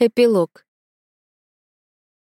Эпилог.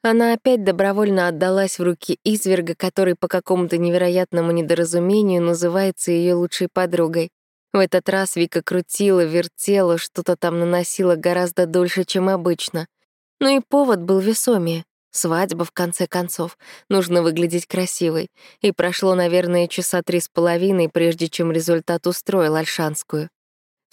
Она опять добровольно отдалась в руки изверга, который по какому-то невероятному недоразумению называется ее лучшей подругой. В этот раз Вика крутила, вертела, что-то там наносила гораздо дольше, чем обычно. Но и повод был весомее. Свадьба, в конце концов. Нужно выглядеть красивой. И прошло, наверное, часа три с половиной, прежде чем результат устроил Альшанскую.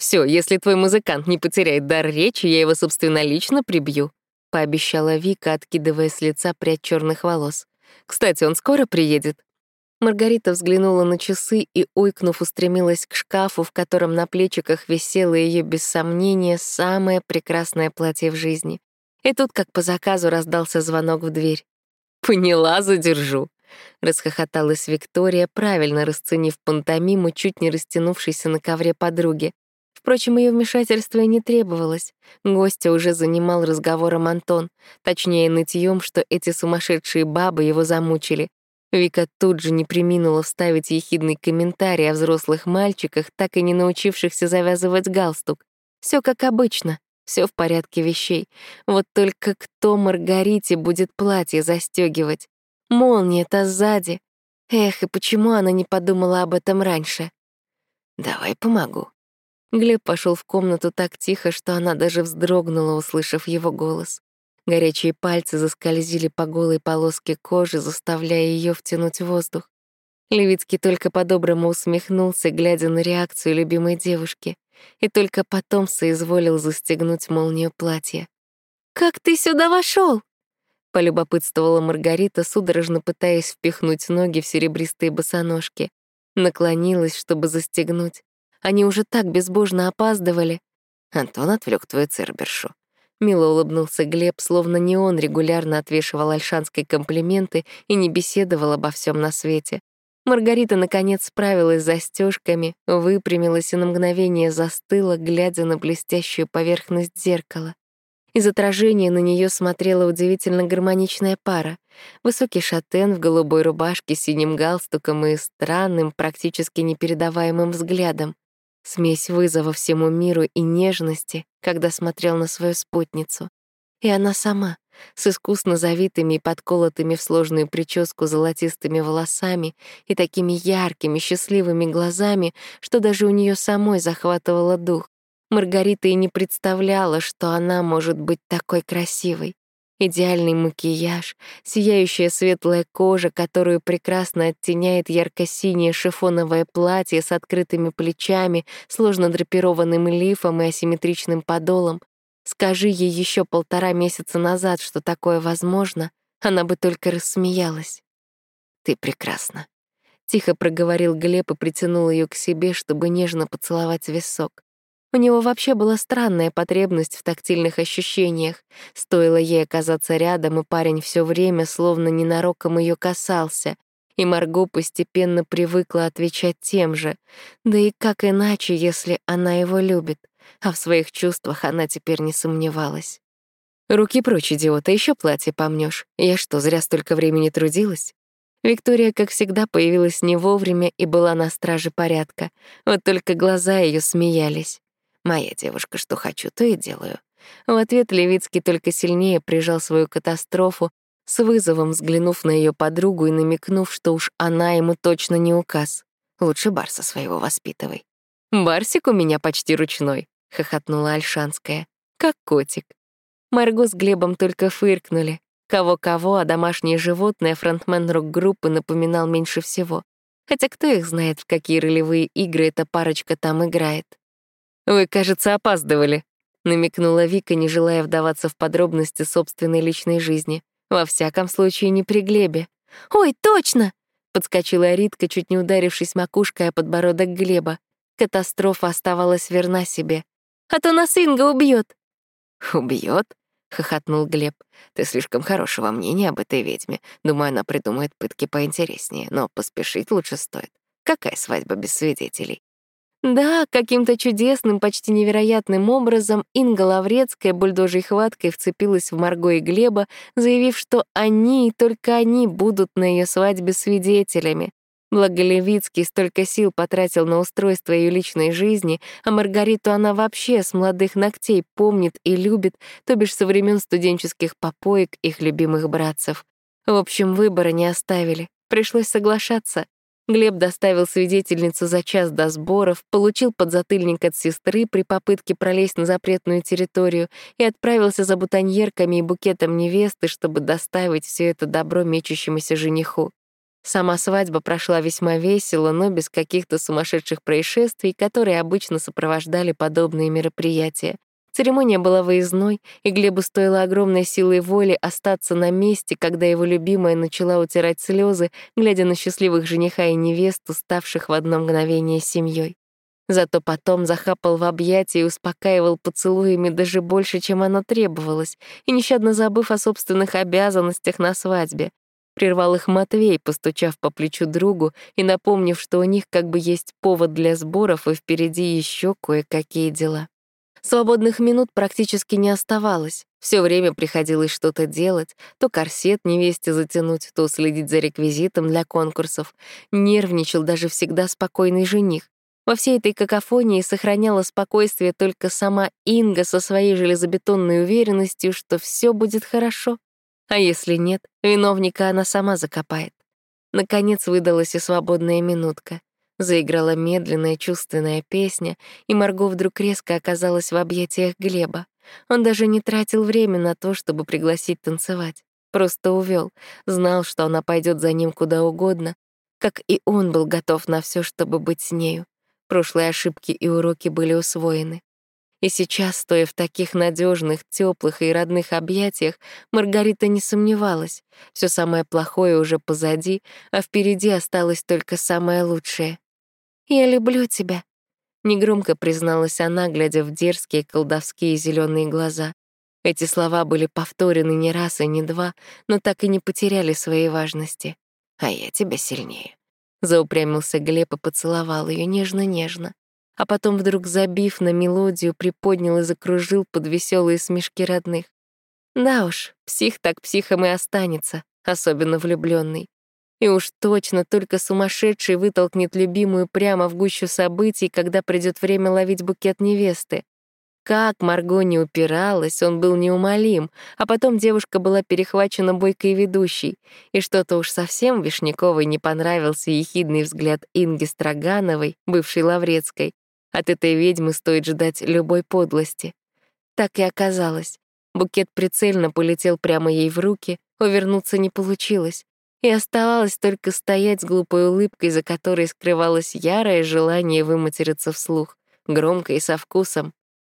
Все, если твой музыкант не потеряет дар речи, я его собственнолично прибью», — пообещала Вика, откидывая с лица прядь черных волос. «Кстати, он скоро приедет?» Маргарита взглянула на часы и, уйкнув, устремилась к шкафу, в котором на плечиках висело ее без сомнения самое прекрасное платье в жизни. И тут, как по заказу, раздался звонок в дверь. «Поняла, задержу», — расхохоталась Виктория, правильно расценив пантомиму, чуть не растянувшейся на ковре подруги. Впрочем, ее вмешательство и не требовалось. Гостя уже занимал разговором Антон, точнее, нытьем, что эти сумасшедшие бабы его замучили. Вика тут же не приминула вставить ехидный комментарий о взрослых мальчиках, так и не научившихся завязывать галстук. Все как обычно, все в порядке вещей. Вот только кто Маргарите будет платье застегивать? Молния-то сзади. Эх, и почему она не подумала об этом раньше? «Давай помогу», Глеб пошел в комнату так тихо, что она даже вздрогнула, услышав его голос. Горячие пальцы заскользили по голой полоске кожи, заставляя ее втянуть воздух. Левицкий только по-доброму усмехнулся, глядя на реакцию любимой девушки, и только потом соизволил застегнуть молнию платья. «Как ты сюда вошел? полюбопытствовала Маргарита, судорожно пытаясь впихнуть ноги в серебристые босоножки. Наклонилась, чтобы застегнуть. Они уже так безбожно опаздывали. Антон отвлек твою цербершу. Мило улыбнулся Глеб, словно не он регулярно отвешивал Альшанской комплименты и не беседовал обо всем на свете. Маргарита, наконец, справилась с застежками, выпрямилась и на мгновение застыла, глядя на блестящую поверхность зеркала. Из отражения на нее смотрела удивительно гармоничная пара. Высокий шатен в голубой рубашке с синим галстуком и странным, практически непередаваемым взглядом. Смесь вызова всему миру и нежности, когда смотрел на свою спутницу. И она сама, с искусно завитыми и подколотыми в сложную прическу золотистыми волосами и такими яркими, счастливыми глазами, что даже у нее самой захватывало дух. Маргарита и не представляла, что она может быть такой красивой. Идеальный макияж, сияющая светлая кожа, которую прекрасно оттеняет ярко-синее шифоновое платье с открытыми плечами, сложно драпированным лифом и асимметричным подолом. Скажи ей еще полтора месяца назад, что такое возможно, она бы только рассмеялась. «Ты прекрасна», — тихо проговорил Глеб и притянул ее к себе, чтобы нежно поцеловать висок. У него вообще была странная потребность в тактильных ощущениях. Стоило ей оказаться рядом, и парень все время словно ненароком ее касался. И Марго постепенно привыкла отвечать тем же. Да и как иначе, если она его любит? А в своих чувствах она теперь не сомневалась. «Руки прочь, идиота, еще платье помнешь. Я что, зря столько времени трудилась?» Виктория, как всегда, появилась не вовремя и была на страже порядка. Вот только глаза ее смеялись. Моя девушка, что хочу, то и делаю. В ответ Левицкий только сильнее прижал свою катастрофу, с вызовом взглянув на ее подругу и намекнув, что уж она ему точно не указ. Лучше Барса своего воспитывай. «Барсик у меня почти ручной», — хохотнула Альшанская. «Как котик». Марго с Глебом только фыркнули. Кого-кого, а домашнее животное фронтмен рок-группы напоминал меньше всего. Хотя кто их знает, в какие ролевые игры эта парочка там играет. «Вы, кажется, опаздывали», — намекнула Вика, не желая вдаваться в подробности собственной личной жизни. Во всяком случае, не при Глебе. «Ой, точно!» — подскочила Ритка, чуть не ударившись макушкой о подбородок Глеба. Катастрофа оставалась верна себе. «А то нас Инга убьет. «Убьет?» — хохотнул Глеб. «Ты слишком хорошего мнения об этой ведьме. Думаю, она придумает пытки поинтереснее, но поспешить лучше стоит. Какая свадьба без свидетелей?» Да, каким-то чудесным, почти невероятным образом Инга Лаврецкая бульдожей хваткой вцепилась в Марго и Глеба, заявив, что они и только они будут на ее свадьбе свидетелями. Благо Левицкий столько сил потратил на устройство ее личной жизни, а Маргариту она вообще с молодых ногтей помнит и любит, то бишь со времен студенческих попоек их любимых братцев. В общем, выбора не оставили. Пришлось соглашаться. Глеб доставил свидетельницу за час до сборов, получил подзатыльник от сестры при попытке пролезть на запретную территорию и отправился за бутоньерками и букетом невесты, чтобы доставить все это добро мечущемуся жениху. Сама свадьба прошла весьма весело, но без каких-то сумасшедших происшествий, которые обычно сопровождали подобные мероприятия. Церемония была выездной, и Глебу стоило огромной силой воли остаться на месте, когда его любимая начала утирать слезы, глядя на счастливых жениха и невесту, ставших в одно мгновение семьей. Зато потом захапал в объятия и успокаивал поцелуями даже больше, чем оно требовалось, и нещадно забыв о собственных обязанностях на свадьбе. Прервал их Матвей, постучав по плечу другу и напомнив, что у них как бы есть повод для сборов и впереди еще кое-какие дела. Свободных минут практически не оставалось. Все время приходилось что-то делать, то корсет невесте затянуть, то следить за реквизитом для конкурсов. Нервничал даже всегда спокойный жених. Во всей этой какофонии сохраняла спокойствие только сама Инга со своей железобетонной уверенностью, что все будет хорошо. А если нет, виновника она сама закопает. Наконец выдалась и свободная минутка. Заиграла медленная чувственная песня, и Марго вдруг резко оказалась в объятиях Глеба. Он даже не тратил время на то, чтобы пригласить танцевать. Просто увел, знал, что она пойдет за ним куда угодно, как и он был готов на все, чтобы быть с нею. Прошлые ошибки и уроки были усвоены. И сейчас, стоя в таких надежных, теплых и родных объятиях, Маргарита не сомневалась. Все самое плохое уже позади, а впереди осталось только самое лучшее. «Я люблю тебя», — негромко призналась она, глядя в дерзкие колдовские зеленые глаза. Эти слова были повторены не раз и не два, но так и не потеряли своей важности. «А я тебя сильнее», — заупрямился Глеб и поцеловал ее нежно-нежно. А потом, вдруг забив на мелодию, приподнял и закружил под веселые смешки родных. Да уж, псих так психом и останется, особенно влюбленный. И уж точно только сумасшедший вытолкнет любимую прямо в гущу событий, когда придет время ловить букет невесты. Как Марго не упиралась, он был неумолим, а потом девушка была перехвачена бойкой ведущей, и что-то уж совсем Вишняковой не понравился ехидный взгляд Инги Строгановой, бывшей Лаврецкой. От этой ведьмы стоит ждать любой подлости. Так и оказалось. Букет прицельно полетел прямо ей в руки, увернуться не получилось и оставалось только стоять с глупой улыбкой, за которой скрывалось ярое желание выматериться вслух, громко и со вкусом.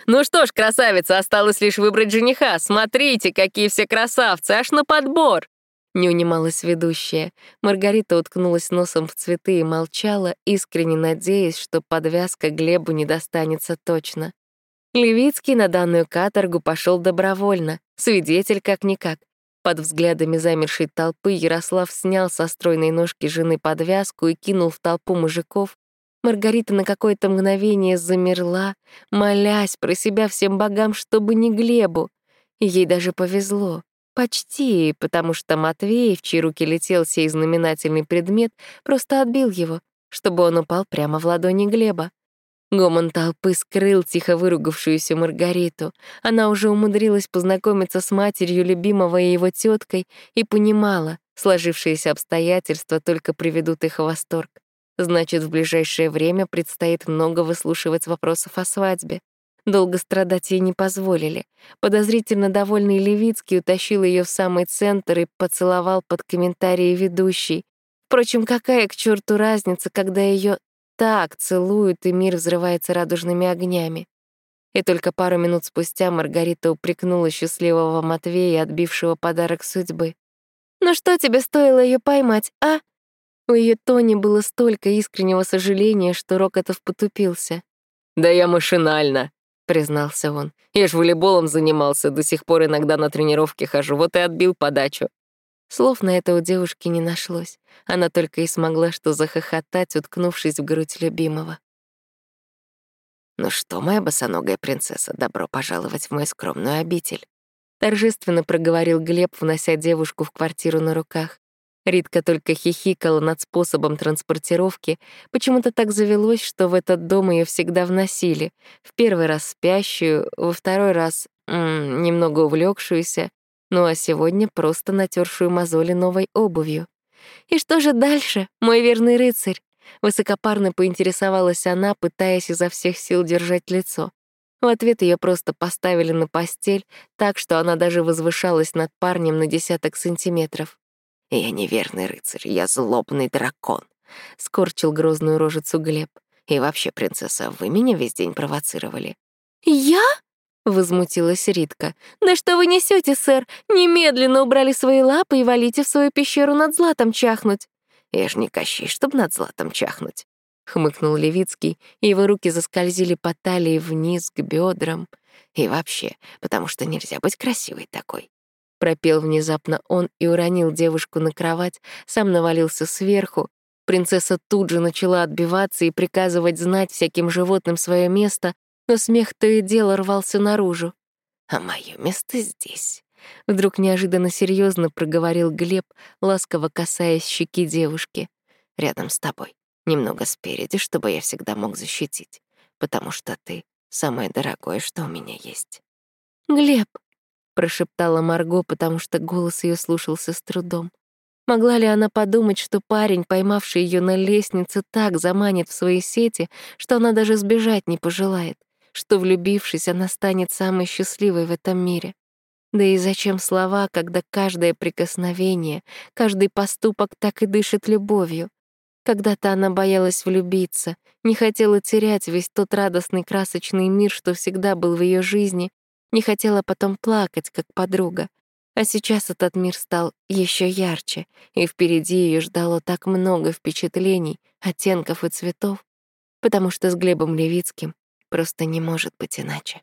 «Ну что ж, красавица, осталось лишь выбрать жениха. Смотрите, какие все красавцы, аж на подбор!» Не унималась ведущая. Маргарита уткнулась носом в цветы и молчала, искренне надеясь, что подвязка Глебу не достанется точно. Левицкий на данную каторгу пошел добровольно, свидетель как-никак. Под взглядами замершей толпы Ярослав снял со стройной ножки жены подвязку и кинул в толпу мужиков. Маргарита на какое-то мгновение замерла, молясь про себя всем богам, чтобы не Глебу. ей даже повезло. Почти, потому что Матвей, в чьи руки летел сей знаменательный предмет, просто отбил его, чтобы он упал прямо в ладони Глеба. Гомон толпы скрыл тихо выругавшуюся Маргариту. Она уже умудрилась познакомиться с матерью любимого и его теткой и понимала, сложившиеся обстоятельства только приведут их в восторг. Значит, в ближайшее время предстоит много выслушивать вопросов о свадьбе. Долго страдать ей не позволили. Подозрительно довольный Левицкий утащил ее в самый центр и поцеловал под комментарии ведущей. Впрочем, какая к черту разница, когда ее так целуют, и мир взрывается радужными огнями. И только пару минут спустя Маргарита упрекнула счастливого Матвея, отбившего подарок судьбы. «Ну что тебе стоило ее поймать, а?» У ее Тони было столько искреннего сожаления, что Рокотов потупился. «Да я машинально», — признался он. «Я ж волейболом занимался, до сих пор иногда на тренировке хожу, вот и отбил подачу. Слов на это у девушки не нашлось. Она только и смогла что захохотать, уткнувшись в грудь любимого. «Ну что, моя босоногая принцесса, добро пожаловать в мой скромную обитель», торжественно проговорил Глеб, внося девушку в квартиру на руках. Ритка только хихикала над способом транспортировки. Почему-то так завелось, что в этот дом ее всегда вносили. В первый раз спящую, во второй раз немного увлекшуюся, ну а сегодня просто натершую мозоли новой обувью. «И что же дальше, мой верный рыцарь?» Высокопарно поинтересовалась она, пытаясь изо всех сил держать лицо. В ответ ее просто поставили на постель, так что она даже возвышалась над парнем на десяток сантиметров. «Я неверный рыцарь, я злобный дракон», — скорчил грозную рожицу Глеб. «И вообще, принцесса, вы меня весь день провоцировали». «Я?» — возмутилась Ритка. «Да что вы несете, сэр? Немедленно убрали свои лапы и валите в свою пещеру над златом чахнуть». «Я ж не Кощей, чтоб над златом чахнуть», — хмыкнул Левицкий, и его руки заскользили по талии вниз к бедрам. «И вообще, потому что нельзя быть красивой такой. Пропел внезапно он и уронил девушку на кровать, сам навалился сверху. Принцесса тут же начала отбиваться и приказывать знать всяким животным свое место, но смех то и дело рвался наружу. «А мое место здесь», — вдруг неожиданно серьезно проговорил Глеб, ласково касаясь щеки девушки. «Рядом с тобой, немного спереди, чтобы я всегда мог защитить, потому что ты — самое дорогое, что у меня есть». «Глеб», прошептала Марго, потому что голос ее слушался с трудом. Могла ли она подумать, что парень, поймавший ее на лестнице, так заманит в свои сети, что она даже сбежать не пожелает, что, влюбившись, она станет самой счастливой в этом мире? Да и зачем слова, когда каждое прикосновение, каждый поступок так и дышит любовью? Когда-то она боялась влюбиться, не хотела терять весь тот радостный красочный мир, что всегда был в ее жизни, не хотела потом плакать, как подруга. А сейчас этот мир стал еще ярче, и впереди ее ждало так много впечатлений, оттенков и цветов, потому что с Глебом Левицким просто не может быть иначе.